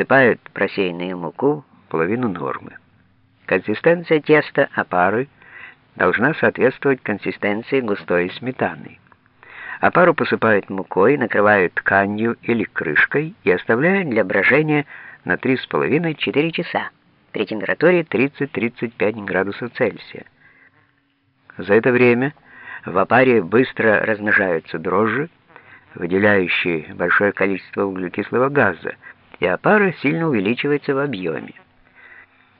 всыпают просеянную муку, половину нормы. Консистенция теста опары должна соответствовать консистенции густой сметаны. Опару посыпают мукой, накрывают тканью или крышкой и оставляют для брожения на 3,5-4 часа при температуре 30-35 градусов Цельсия. За это время в опаре быстро размножаются дрожжи, выделяющие большое количество углекислого газа, и опара сильно увеличивается в объеме.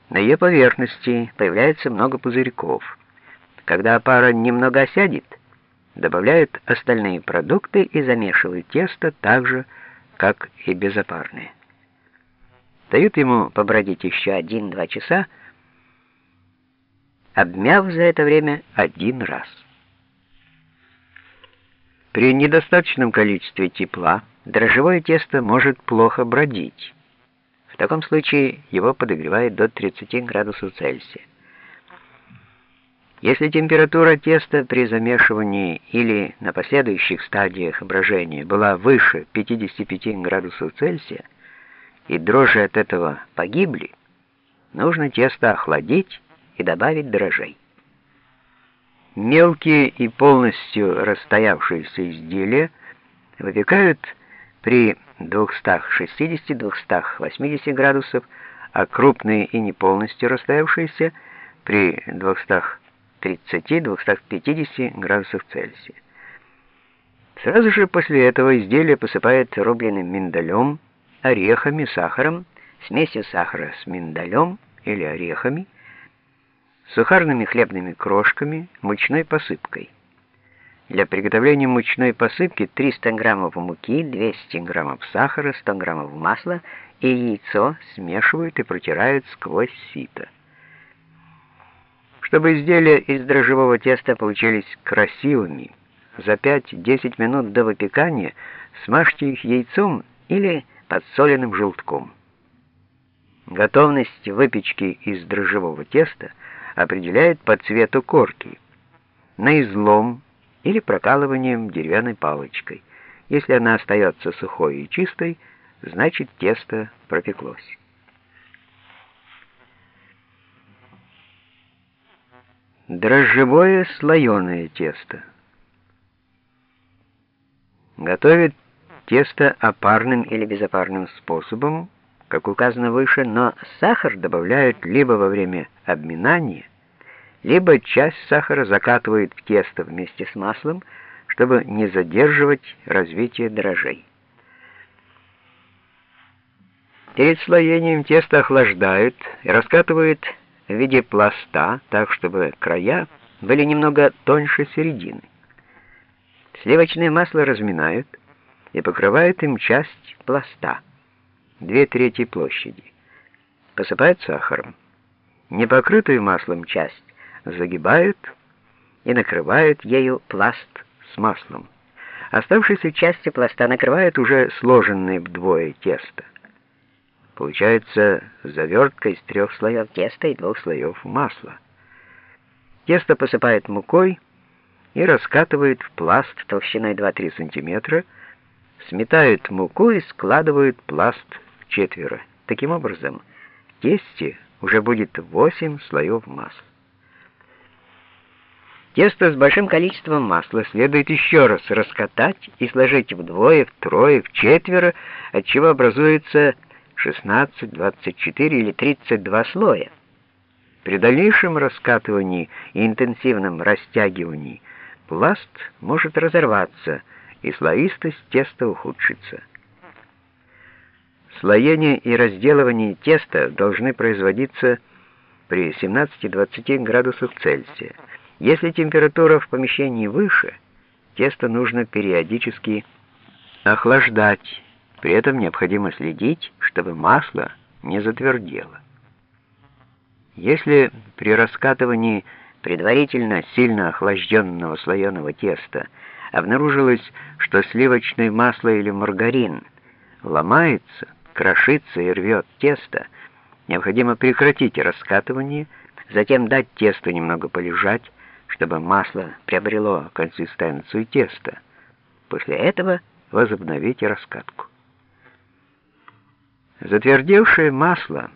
На ее поверхности появляется много пузырьков. Когда опара немного осядет, добавляют остальные продукты и замешивают тесто так же, как и безопарные. Дают ему побродить еще один-два часа, обмяв за это время один раз. При недостаточном количестве тепла дрожжевое тесто может плохо бродить. В таком случае его подогревают до 30 градусов Цельсия. Если температура теста при замешивании или на последующих стадиях брожения была выше 55 градусов Цельсия, и дрожжи от этого погибли, нужно тесто охладить и добавить дрожжей. Мелкие и полностью расстоявшиеся изделия выпекают при 260-280 градусов, а крупные и не полностью расстоявшиеся при 230-250 градусах Цельсия. Сразу же после этого изделие посыпают рубленым миндалем, орехами, сахаром, смесью сахара с миндалем или орехами, сухарными хлебными крошками, мучной посыпкой. Для приготовления мучной посыпки 300 граммов муки, 200 граммов сахара, 100 граммов масла и яйцо смешивают и протирают сквозь сито. Чтобы изделия из дрожжевого теста получились красивыми, за 5-10 минут до выпекания смажьте их яйцом или подсоленным желтком. Готовность выпечки из дрожжевого теста определяет по цвету корки, на излом или прокалыванием деревянной палочкой. Если она остается сухой и чистой, значит тесто пропеклось. Дрожжевое слоеное тесто. Готовят тесто опарным или безопарным способом, как указано выше, но сахар добавляют либо во время обминания, либо часть сахара закатывают в тесто вместе с маслом, чтобы не задерживать развитие дрожжей. Перед слоением тесто охлаждают и раскатывают в виде пласта, так чтобы края были немного тоньше середины. Сливочное масло разминают, и покрывает им часть пласта, две трети площади. Посыпают сахаром. Непокрытую маслом часть загибают и накрывают ею пласт с маслом. Оставшиеся части пласта накрывают уже сложенное вдвое тесто. Получается завертка из трех слоев теста и двух слоев масла. Тесто посыпают мукой и раскатывают в пласт толщиной 2-3 сантиметра, сметают муку и складывают пласт четверо. Таким образом, в тесте уже будет 8 слоев масла. Тесто с большим количеством масла следует еще раз раскатать и сложить вдвое, втрое, в четверо, отчего образуется 16, 24 или 32 слоя. При дальнейшем раскатывании и интенсивном растягивании пласт может разорваться, и слоистость теста ухудшится. Слоение и разделывание теста должны производиться при 17-20 градусах Цельсия. Если температура в помещении выше, тесто нужно периодически охлаждать. При этом необходимо следить, чтобы масло не затвердело. Если при раскатывании предварительно сильно охлажденного слоеного теста обнаружилось, что сливочное масло или маргарин ломается, крошится и рвет тесто, необходимо прекратить раскатывание, затем дать тесту немного полежать, чтобы масло приобрело консистенцию теста. После этого возобновите раскатку. Затвердевшее масло